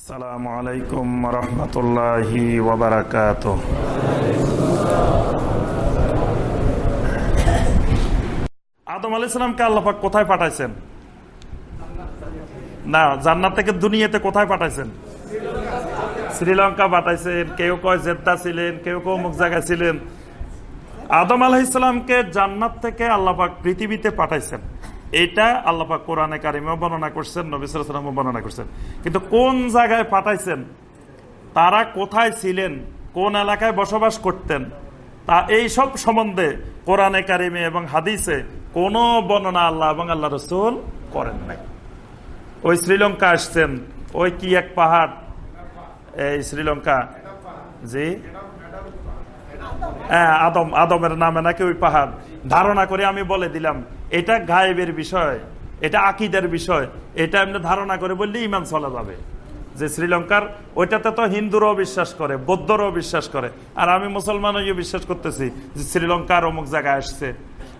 আসসালামু আলাইকুম রহমতুল্লাহি ওবরাকাত আদম আলি সালামকে আল্লাপাক কোথায় পাঠাইছেন? না, জান্নাত থেকে দুনিয়াতে কোথায় পাঠাইছেন? শ্রীলঙ্কা পাঠাইছেন, কেউ কয় জেদ্দা ছিলেন, কেউ কেউ মুখ জায়গায় ছিলেন। আদম আলাহ ইসলামকে জান্নাত থেকে আল্লাপাক পৃথিবীতে পাঠাইছেন। এটা আল্লাপাক কোরআনে কারিমেও বর্ণনা করছেন নবিসামও বর্ণনা করছেন। কিন্তু কোন জায়গায় পাঠাইছেন? তারা কোথায় ছিলেন? কোন এলাকায় বসবাস করতেন? তা এই সব সম্বন্ধে কোরআনে কারিমে এবং হাদিসে কোন বর্ণনা আল্লাহ এবং আল্লাহ রসুল করেন নাই। ওই শ্রীলঙ্কা আসছেন, ওই কি এক পাহাড়? এই শ্রীলঙ্কা। জি? আদম, আদমের নামে নাকি ওই পাহাড়। ধারণা করে আমি বলে দিলাম, এটা গায়েবের বিষয়, এটা আকিদের বিষয়, এটা এমনি ধারণা করে বললে ইমান চলা যাবে। যে শ্রীলঙ্কার, ওইটাতে তো হিন্দুরাও বিশ্বাস করে, বৌদ্ধরাও বিশ্বাস করে। আর আমি মুসলমানও বিশ্বাস করতেছি যে শ্রীলঙ্কার অমুক জায়গায় আসছে।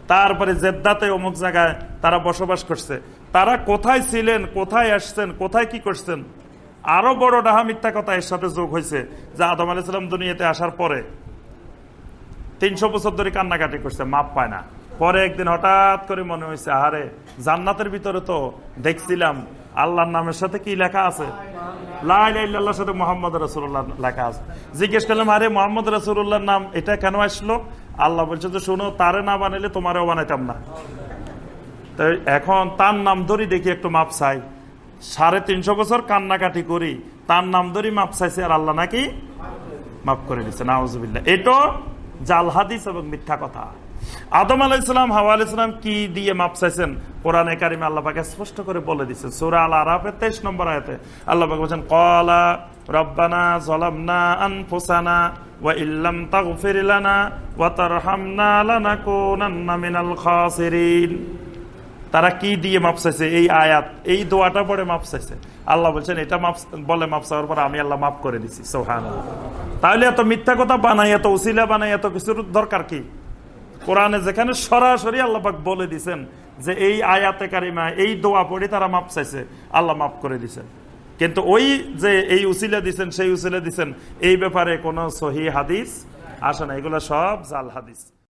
তারপরে জেদ্দাতে অমুক জায়গায় তারা বসবাস করছে। তারা কোথায় ছিলেন, কোথায় আসছেন, কোথায় কি করছেন? আরও বড় ডাহা মিথ্যা কথা এর সাথে যোগ হয়েছে যে আদম আলাইসালাম দুনিয়াতে আসার পরে তিনশো বছর ধরে কান্নাকাটি করছে, মাপ পায় না। পরে একদিন হঠাৎ করে মনে হয়েছে, আহারে, জান্নাতের ভিতরে তো দেখছিলাম আল্লাহর নামের সাথে কি লেখা আছে? লাইল্লাহর সাথে মোহাম্মদ রসুল্লাহ লেখা আছে। জিজ্ঞেস করলাম, আরে, মোহাম্মদ রসুল্লাহর নাম এটা কেন আসলো? আল্লাহ বলছে যে শোনো, তারে না বানাইলে তোমারও বানাইতাম না। তো এখন তার নাম ধরি দেখি একটু মাপ চাই। সাড়ে তিনশো বছর কান্নাকাটি করি, তার নাম ধরি মাপ চাইছে আর আল্লাহ নাকি মাফ করে দিচ্ছে। নাউজুবিল্লাহ। এটা জাল হাদিস এবং মিথ্যা কথা। আদম আলাইসালাম হাওয়া আলাইসালাম কি দিয়ে মাপ চাইছেন? কোরআনে কারিমে আল্লাহকে স্পষ্ট করে বলে দিচ্ছে সুরা আল আরাফের তেইশ নম্বর আয়তে আল্লাহ বলছেন কলা রব্বানা জলামনা আনফুসানা ওয়া ইল্লাম তাগফির লানা ওয়া তারহামনা লানাকুনান্না মিনাল খাসিরিন। তারা কি দিয়ে মাপ চাইছে? এই আয়াত, এই দোয়াটা পরে মাপ চাইছে। আল্লাহ বলছেন, এটা মাপ, বলে মাপ চাওয়ার পর আমি আল্লাহ মাফ করে দিছি। সোহান তাহলে এত মিথ্যা কথা বানাই, এত উসিলা বানাই, এত কিছুর দরকার কি? কোরআনে যেখানে সরাসরি আল্লাপাক বলে দিছেন যে এই আয়াতে কারিমা, এই দোয়া পড়ে তারা মাপ চাইছে, আল্লাহ মাফ করে দিছেন কিন্তু ওই যে এই উসিলা দিছেন, সেই উসিলা দিছেন, এই ব্যাপারে কোনো সহি হাদিস আসে না। এগুলো সব জাল হাদিস।